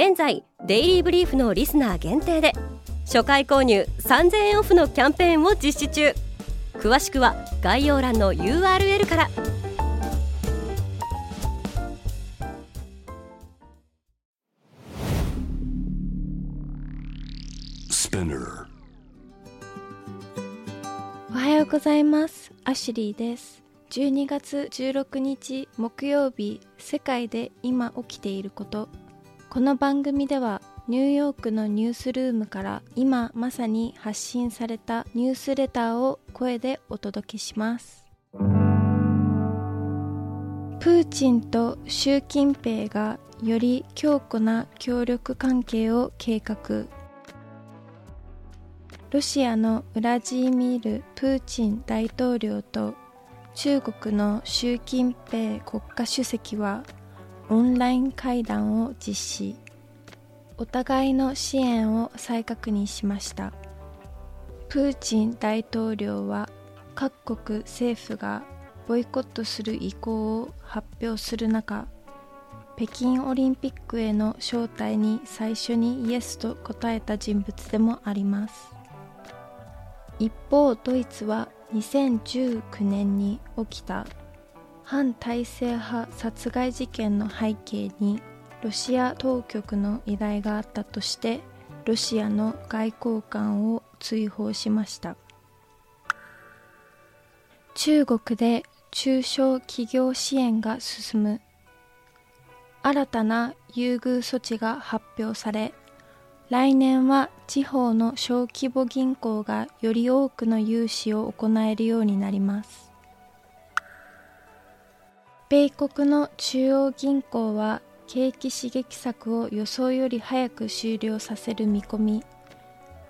現在デイリーブリーフのリスナー限定で初回購入3000円オフのキャンペーンを実施中。詳しくは概要欄の URL から。おはようございます。アシュリーです。12月16日木曜日世界で今起きていることこの番組ではニューヨークのニュースルームから今まさに発信されたニュースレターを声でお届けします。プーチンと習近平がより強固な協力関係を計画。ロシアのウラジーミール・プーチン大統領と中国の習近平国家主席はオンライン会談を実施。お互いの支援を再確認しました。プーチン大統領は各国政府がボイコットする意向を発表する中北京オリンピックへの招待に最初にイエスと答えた人物でもあります。一方ドイツは2019年に起きた反体制派殺害事件の背景にロシア当局の依頼があったとしてロシアの外交官を追放しました。中国で中小企業支援が進む。新たな優遇措置が発表され来年は地方の小規模銀行がより多くの融資を行えるようになります。米国の中央銀行は景気刺激策を予想より早く終了させる見込み。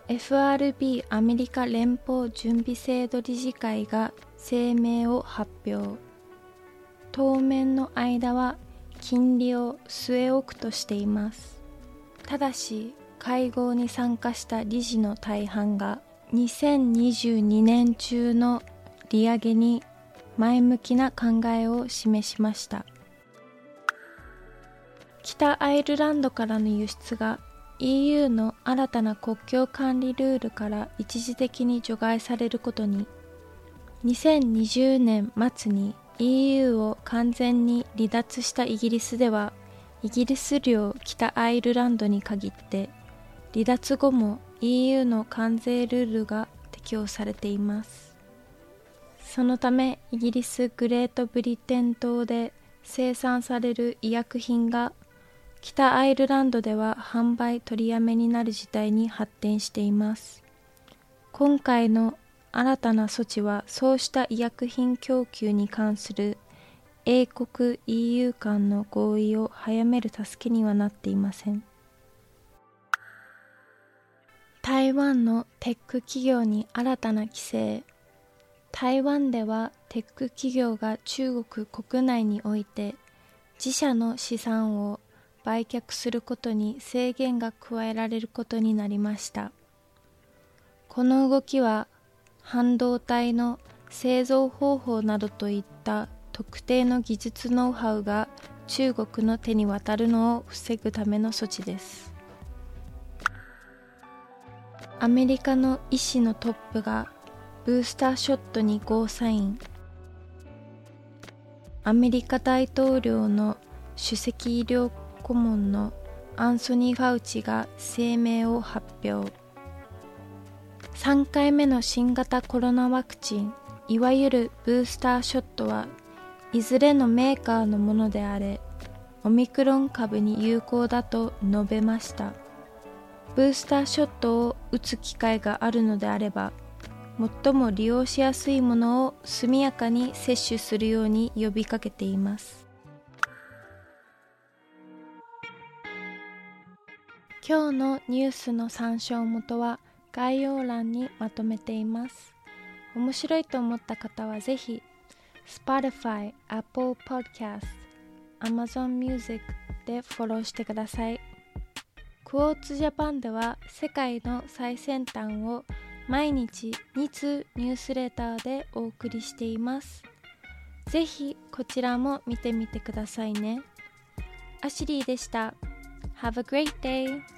FRB アメリカ連邦準備制度理事会が声明を発表。当面の間は金利を据え置くとしています。ただし会合に参加した理事の大半が2022年中の利上げに前向きな考えを示しました。北アイルランドからの輸出が EU の新たな国境管理ルールから一時的に除外されることに2020年末に EU を完全に離脱したイギリスではイギリス領北アイルランドに限って離脱後も EU の関税ルールが適用されています。そのためイギリスグレートブリテン島で生産される医薬品が北アイルランドでは販売取りやめになる事態に発展しています。今回の新たな措置はそうした医薬品供給に関する英国 EU 間の合意を早める助けにはなっていません。台湾のテック企業に新たな規制。台湾ではテック企業が中国国内において自社の資産を売却することに制限が加えられることになりました。この動きは半導体の製造方法などといった特定の技術ノウハウが中国の手に渡るのを防ぐための措置です。アメリカの医師のトップがブースターショットにゴーサイン。アメリカ大統領の首席医療顧問のアンソニー・ファウチが声明を発表。3回目の新型コロナワクチンいわゆるブースターショットはいずれのメーカーのものであれオミクロン株に有効だと述べました。ブースターショットを打つ機会があるのであれば最も利用しやすいものを速やかに接種するように呼びかけています今日のニュースの参照元は概要欄にまとめています。面白いと思った方はぜひ Spotify、Apple Podcast、Amazon Music でフォローしてください。クォーツジャパンでは世界の最先端を毎日2通ニュースレターでお送りしています。ぜひこちらも見てみてくださいね。アシリーでした。Have a great day!